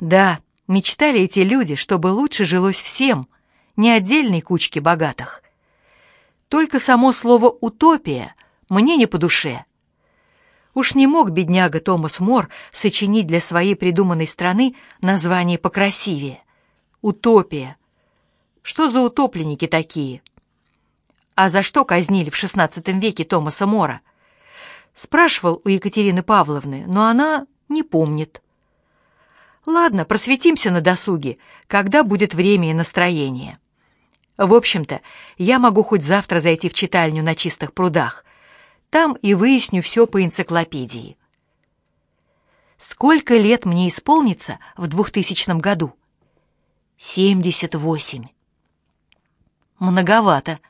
Да, мечтали эти люди, чтобы лучше жилось всем, не отдельной кучке богатых. Только само слово «утопия» мне не по душе. Уж не мог бедняга Томас Мор сочинить для своей придуманной страны название покрасивее. Утопия. Что за утопленники такие? А за что казнили в XVI веке Томаса Мора? Спрашивал у Екатерины Павловны, но она не помнит. Ладно, просветимся на досуге, когда будет время и настроение. В общем-то, я могу хоть завтра зайти в читальню на чистых прудах. Там и выясню все по энциклопедии. Сколько лет мне исполнится в 2000 году? 78. Многовато.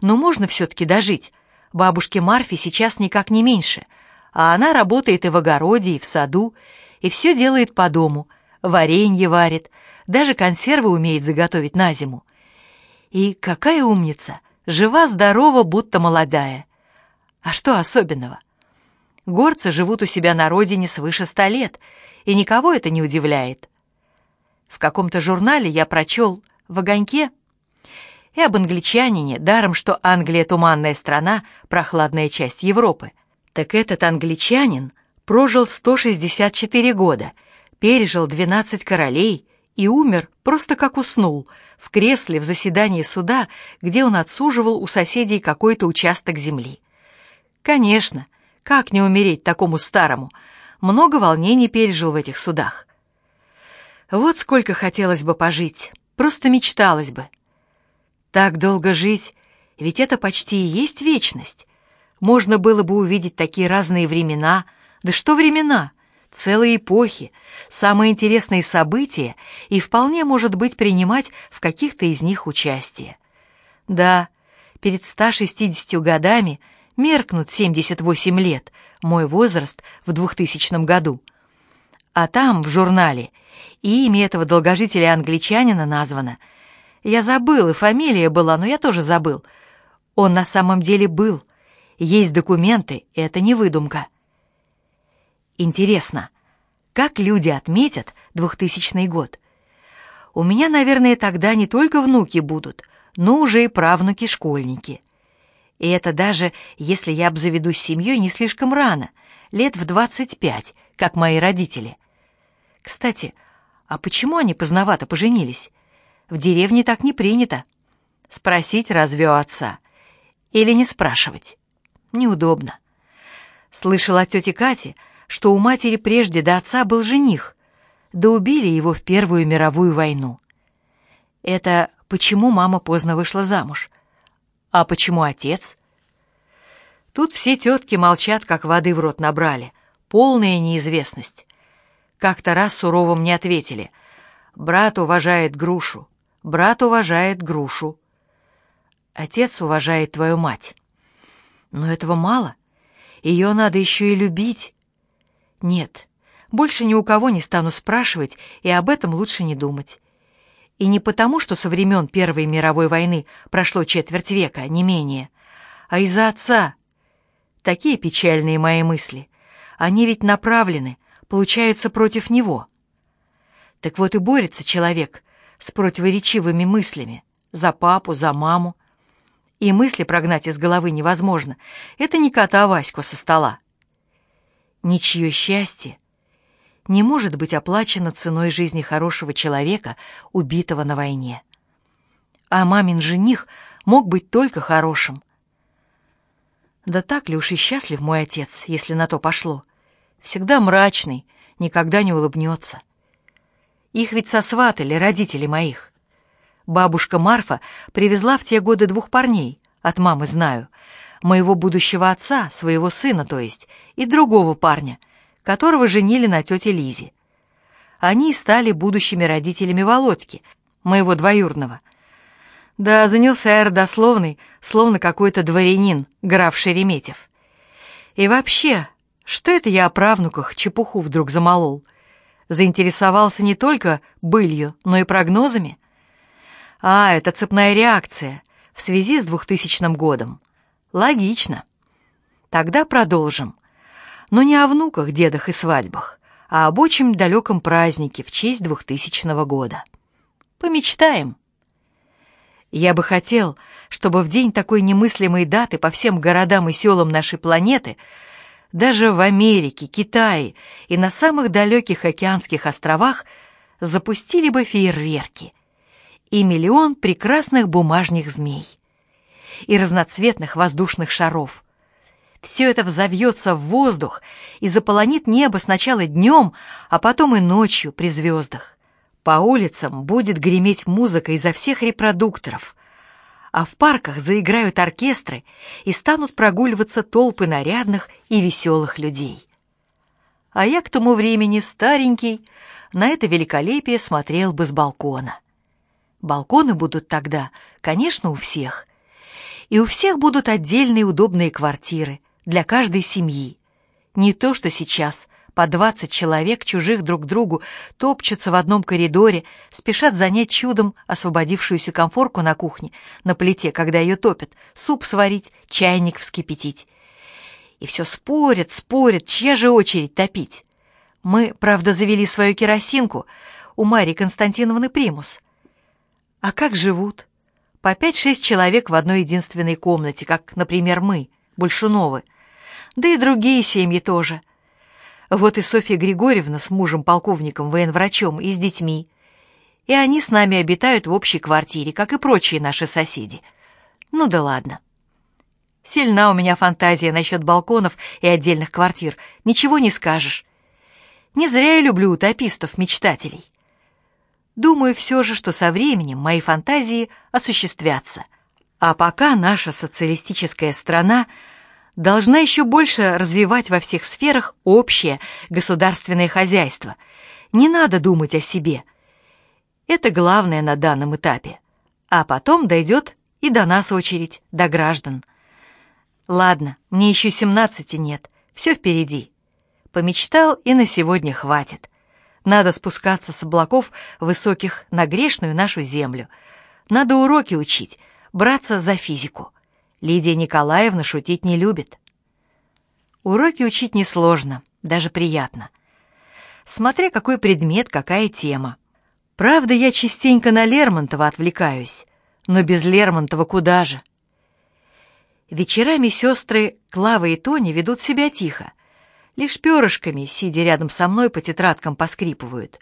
Но можно все-таки дожить. Бабушке Марфе сейчас никак не меньше, а она работает и в огороде, и в саду, и все делает по дому, варенье варит, даже консервы умеет заготовить на зиму. И какая умница, жива-здорова, будто молодая. А что особенного? Горцы живут у себя на родине свыше ста лет, и никого это не удивляет. В каком-то журнале я прочел в огоньке и об англичанине, даром что Англия туманная страна, прохладная часть Европы. Так этот англичанин прожил 164 года, пережил 12 королей и умер просто как уснул, в кресле в заседании суда, где он отсуживал у соседей какой-то участок земли. Конечно, как не умереть такому старому? Много волнений пережил в этих судах. Вот сколько хотелось бы пожить, просто мечталось бы. Так долго жить, ведь это почти и есть вечность. Можно было бы увидеть такие разные времена, да что времена, целые эпохи, самые интересные события и вполне, может быть, принимать в каких-то из них участие. Да, перед 160 годами меркнут 78 лет, мой возраст в 2000 году. А там, в журнале, имя этого долгожителя-англичанина названо. Я забыл, и фамилия была, но я тоже забыл. Он на самом деле был — есть документы, это не выдумка. Интересно, как люди отметят 2000 год? У меня, наверное, тогда не только внуки будут, но уже и правнуки-школьники. И это даже если я обзаведусь семьей не слишком рано, лет в 25, как мои родители. Кстати, а почему они поздновато поженились? В деревне так не принято. Спросить разве у отца? Или не спрашивать? Неудобно. Слышала от тети Кати, что у матери прежде до отца был жених, да убили его в Первую мировую войну. Это почему мама поздно вышла замуж? А почему отец? Тут все тетки молчат, как воды в рот набрали. Полная неизвестность. Как-то раз сурово мне ответили. Брат уважает грушу. Брат уважает грушу. Отец уважает твою мать. Но этого мало. Ее надо еще и любить. Нет, больше ни у кого не стану спрашивать, и об этом лучше не думать. И не потому, что со времен Первой мировой войны прошло четверть века, не менее, а из-за отца. Такие печальные мои мысли. Они ведь направлены, получаются против него. Так вот и борется человек с противоречивыми мыслями. За папу, за маму, и мысли прогнать из головы невозможно. Это не кота Ваську со стола. Ничье счастье не может быть оплачено ценой жизни хорошего человека, убитого на войне. А мамин жених мог быть только хорошим. Да так ли уж и счастлив мой отец, если на то пошло. Всегда мрачный, никогда не улыбнется. Их ведь сосватали родители моих. Бабушка Марфа привезла в те годы двух парней, от мамы знаю, моего будущего отца, своего сына, то есть, и другого парня, которого женили на тете Лизе. Они стали будущими родителями Володьки, моего двоюрного. Да, занялся я родословный, словно какой-то дворянин, граф Шереметьев. И вообще, что это я о правнуках чепуху вдруг замолол? Заинтересовался не только былью, но и прогнозами? А, это цепная реакция в связи с 2000 годом. Логично. Тогда продолжим. Но не о внуках, дедах и свадьбах, а об очень далеком празднике в честь 2000 года. Помечтаем. Я бы хотел, чтобы в день такой немыслимой даты по всем городам и селам нашей планеты, даже в Америке, Китае и на самых далеких океанских островах запустили бы фейерверки и миллион прекрасных бумажных змей и разноцветных воздушных шаров. Все это взовьется в воздух и заполонит небо сначала днем, а потом и ночью при звездах. По улицам будет греметь музыка изо всех репродукторов, а в парках заиграют оркестры и станут прогуливаться толпы нарядных и веселых людей. А я к тому времени старенький, на это великолепие смотрел бы с балкона. Балконы будут тогда, конечно, у всех. И у всех будут отдельные удобные квартиры для каждой семьи. Не то, что сейчас – по двадцать человек, чужих друг другу, топчутся в одном коридоре, спешат занять чудом освободившуюся комфорку на кухне, на плите, когда ее топят, суп сварить, чайник вскипятить. И все спорят, спорят, чья же очередь топить. Мы, правда, завели свою керосинку у Марии Константиновны Примус. А как живут? По пять-шесть человек в одной единственной комнате, как, например, мы, Большуновы. Да и другие семьи тоже — вот и Софья Григорьевна с мужем-полковником, военврачом и с детьми. И они с нами обитают в общей квартире, как и прочие наши соседи. Ну да ладно. Сильна у меня фантазия насчет балконов и отдельных квартир, ничего не скажешь. Не зря я люблю утопистов-мечтателей. Думаю все же, что со временем мои фантазии осуществятся. А пока наша социалистическая страна — должна еще больше развивать во всех сферах общее государственное хозяйство. Не надо думать о себе. Это главное на данном этапе. А потом дойдет и до нас очередь, до граждан. Ладно, мне еще семнадцати нет, все впереди. Помечтал, и на сегодня хватит. Надо спускаться с облаков высоких на грешную нашу землю. Надо уроки учить, браться за физику. Лидия Николаевна шутить не любит. Уроки учить несложно, даже приятно. Смотря какой предмет, какая тема. Правда, я частенько на Лермонтова отвлекаюсь, но без Лермонтова куда же? Вечерами сестры Клава и Тони ведут себя тихо. Лишь перышками, сидя рядом со мной, по тетрадкам поскрипывают.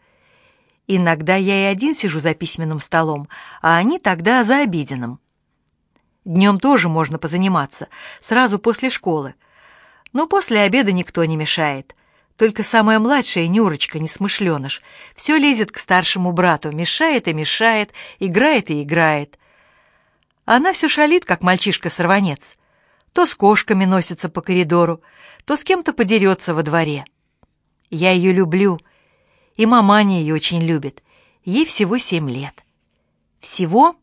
Иногда я и один сижу за письменным столом, а они тогда за обеденным. Днем тоже можно позаниматься, сразу после школы. Но после обеда никто не мешает. Только самая младшая Нюрочка, несмышленыш, все лезет к старшему брату, мешает и мешает, играет и играет. Она все шалит, как мальчишка-сорванец. То с кошками носится по коридору, то с кем-то подерется во дворе. Я ее люблю, и маманя ее очень любит. Ей всего семь лет. Всего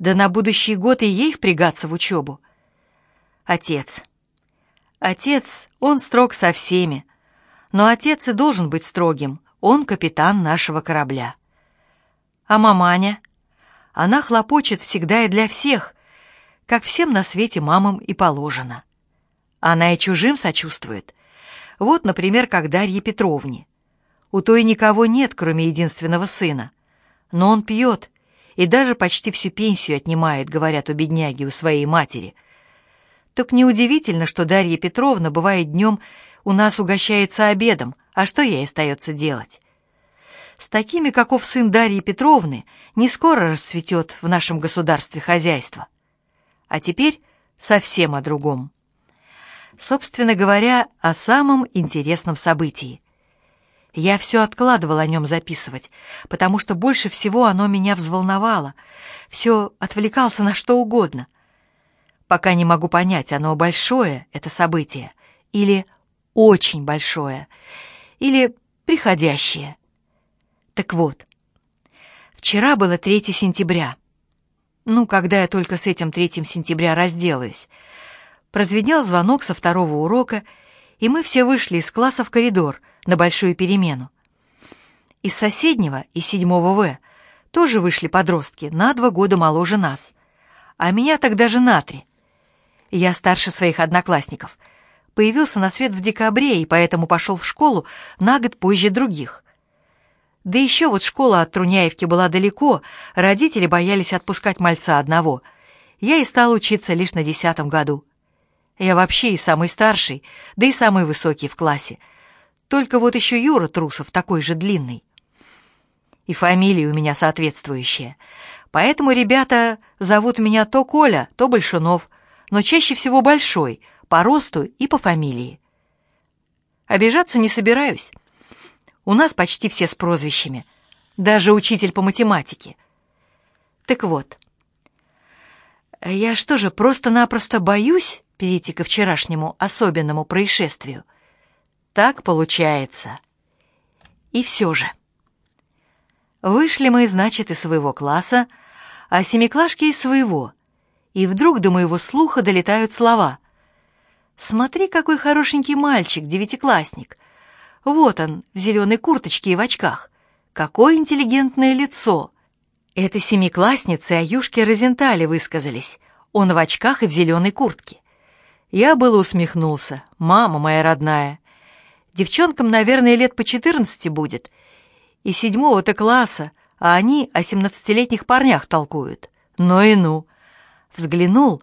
да на будущий год и ей впрягаться в учебу. Отец. Отец, он строг со всеми. Но отец и должен быть строгим. Он капитан нашего корабля. А маманя? Она хлопочет всегда и для всех, как всем на свете мамам и положено. Она и чужим сочувствует. Вот, например, как Дарье Петровне. У той никого нет, кроме единственного сына. Но он пьет и даже почти всю пенсию отнимает, говорят у бедняги, у своей матери. Так неудивительно, что Дарья Петровна бывает днем у нас угощается обедом, а что ей остается делать? С такими, каков сын Дарьи Петровны, не скоро расцветет в нашем государстве хозяйство. А теперь совсем о другом. Собственно говоря, о самом интересном событии. Я все откладывал о нем записывать, потому что больше всего оно меня взволновало. Все отвлекался на что угодно. Пока не могу понять, оно большое, это событие, или очень большое, или приходящее. Так вот, вчера было 3 сентября. Ну, когда я только с этим 3 сентября разделаюсь. Прозвенел звонок со второго урока, и мы все вышли из класса в коридор — на большую перемену. Из соседнего, из седьмого В, тоже вышли подростки, на два года моложе нас. А меня тогда же на три. Я старше своих одноклассников. появился на свет в декабре и поэтому пошел в школу на год позже других. Да еще вот школа от Труняевки была далеко, родители боялись отпускать мальца одного. Я и стал учиться лишь на десятом году. Я вообще и самый старший, да и самый высокий в классе. Только вот еще Юра Трусов такой же длинный. И фамилия у меня соответствующая. Поэтому ребята зовут меня то Коля, то Большунов, но чаще всего Большой, по росту и по фамилии. Обижаться не собираюсь. У нас почти все с прозвищами, даже учитель по математике. Так вот, я что же, просто-напросто боюсь перейти ко вчерашнему особенному происшествию? Так получается. И все же. Вышли мы, значит, из своего класса, а семиклашки из своего. И вдруг до моего слуха долетают слова. «Смотри, какой хорошенький мальчик, девятиклассник. Вот он, в зеленой курточке и в очках. Какое интеллигентное лицо!» Это семиклассницы Аюшки Розентали высказались. Он в очках и в зеленой куртке. Я было усмехнулся. «Мама моя родная». Девчонкам, наверное, лет по четырнадцати будет. И седьмого-то класса, а они о семнадцатилетних парнях толкуют. Ну и ну. Взглянул,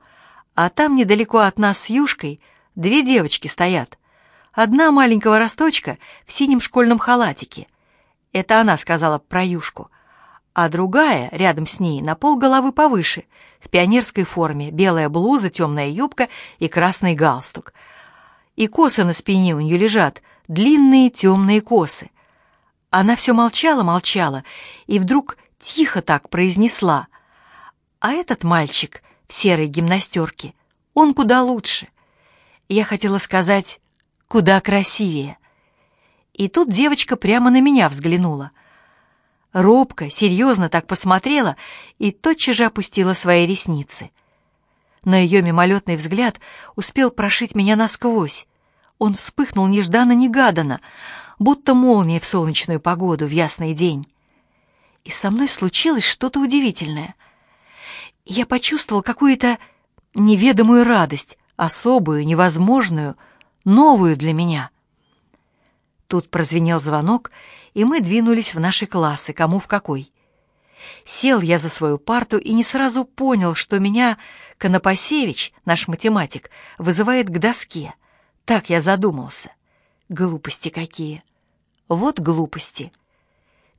а там недалеко от нас с Юшкой две девочки стоят. Одна маленького росточка в синем школьном халатике. Это она сказала про Юшку. А другая, рядом с ней, на пол головы повыше, в пионерской форме, белая блуза, темная юбка и красный галстук. И косы на спине у нее лежат, длинные темные косы. Она все молчала-молчала и вдруг тихо так произнесла. А этот мальчик в серой гимнастерке, он куда лучше. Я хотела сказать, куда красивее. И тут девочка прямо на меня взглянула. Робко, серьезно так посмотрела и тотчас же опустила свои ресницы. Но ее мимолетный взгляд успел прошить меня насквозь. Он вспыхнул нежданно-негаданно, будто молния в солнечную погоду в ясный день. И со мной случилось что-то удивительное. Я почувствовал какую-то неведомую радость, особую, невозможную, новую для меня. Тут прозвенел звонок, и мы двинулись в наши классы, кому в какой. Сел я за свою парту и не сразу понял, что меня Конопасевич, наш математик, вызывает к доске. Так я задумался. Глупости какие. Вот глупости.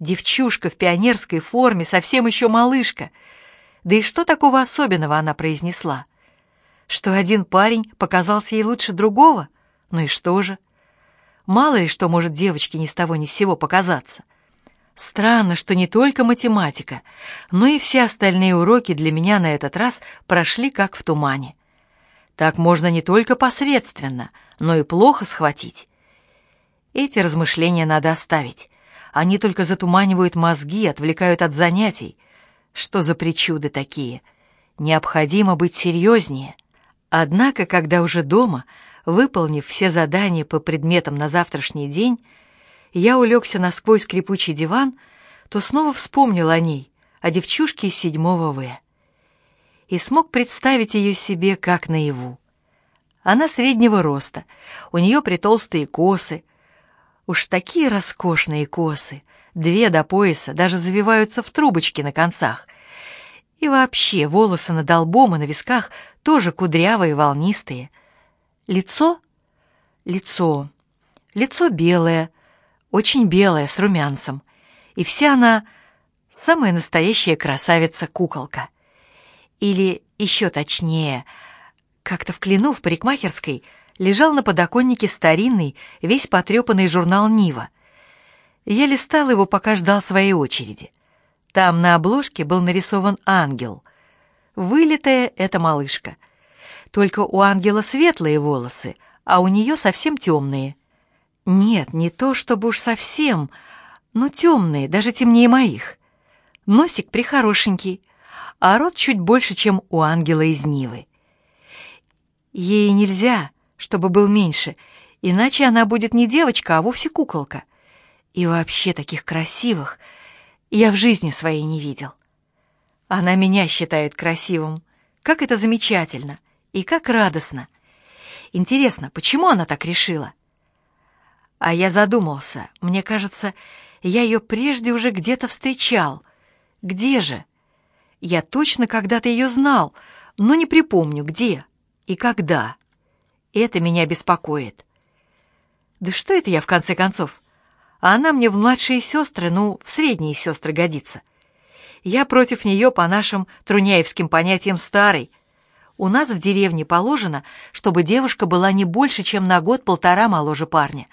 Девчушка в пионерской форме, совсем еще малышка. Да и что такого особенного она произнесла? Что один парень показался ей лучше другого? Ну и что же? Мало ли что может девочке ни с того ни с сего показаться. Странно, что не только математика, но и все остальные уроки для меня на этот раз прошли как в тумане. Так можно не только посредственно, но и плохо схватить. Эти размышления надо оставить. Они только затуманивают мозги, отвлекают от занятий. Что за причуды такие? Необходимо быть серьезнее. Однако, когда уже дома, выполнив все задания по предметам на завтрашний день, я улегся на сквозь скрипучий диван, то снова вспомнил о ней, о девчушке из седьмого В. И смог представить ее себе как наяву. Она среднего роста, у нее притолстые косы, Уж такие роскошные косы, две до пояса, даже завиваются в трубочки на концах. И вообще волосы над лбом и на висках тоже кудрявые, волнистые. Лицо? Лицо. Лицо белое, очень белое, с румянцем. И вся она самая настоящая красавица-куколка. Или еще точнее, как-то в клену в парикмахерской — лежал на подоконнике старинный, весь потрепанный журнал «Нива». Я листал его, пока ждал своей очереди. Там на обложке был нарисован ангел. Вылитая эта малышка. Только у ангела светлые волосы, а у нее совсем темные. Нет, не то чтобы уж совсем, но темные, даже темнее моих. Носик прихорошенький, а рот чуть больше, чем у ангела из Нивы. Ей нельзя, чтобы был меньше, иначе она будет не девочка, а вовсе куколка. И вообще таких красивых я в жизни своей не видел. Она меня считает красивым. Как это замечательно и как радостно. Интересно, почему она так решила? А я задумался. Мне кажется, я ее прежде уже где-то встречал. Где же? Я точно когда-то ее знал, но не припомню, где и когда. Это меня беспокоит. Да что это я, в конце концов? А она мне в младшие сестры, ну, в средние сестры годится. Я против нее по нашим труняевским понятиям старый. У нас в деревне положено, чтобы девушка была не больше, чем на год-полтора моложе парня.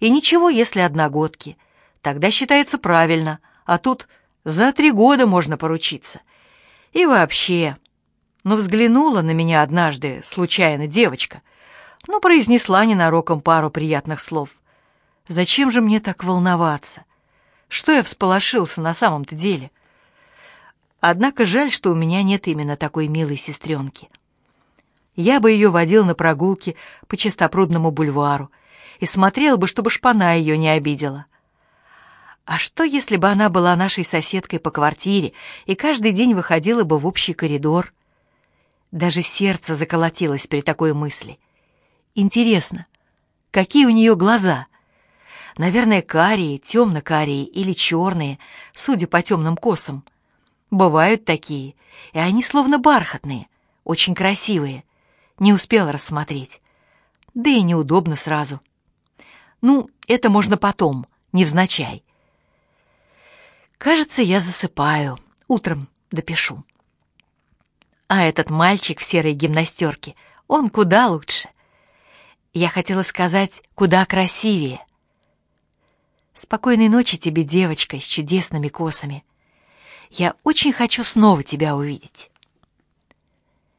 И ничего, если одногодки. Тогда считается правильно, а тут за три года можно поручиться. И вообще, ну взглянула на меня однажды, случайно, девочка, ну произнесла ненароком пару приятных слов. Зачем же мне так волноваться? Что я всполошился на самом-то деле? Однако жаль, что у меня нет именно такой милой сестренки. Я бы ее водил на прогулки по чистопрудному бульвару и смотрел бы, чтобы шпана ее не обидела. А что, если бы она была нашей соседкой по квартире и каждый день выходила бы в общий коридор? Даже сердце заколотилось при такой мысли. Интересно, какие у нее глаза? Наверное, карие, темно-карие или черные, судя по темным косам. Бывают такие, и они словно бархатные, очень красивые не успела рассмотреть. Да и неудобно сразу. Ну, это можно потом, невзначай. Кажется, я засыпаю. Утром допишу. А этот мальчик в серой гимнастерке, он куда лучше. Я хотела сказать, куда красивее. Спокойной ночи тебе, девочка, с чудесными косами. Я очень хочу снова тебя увидеть.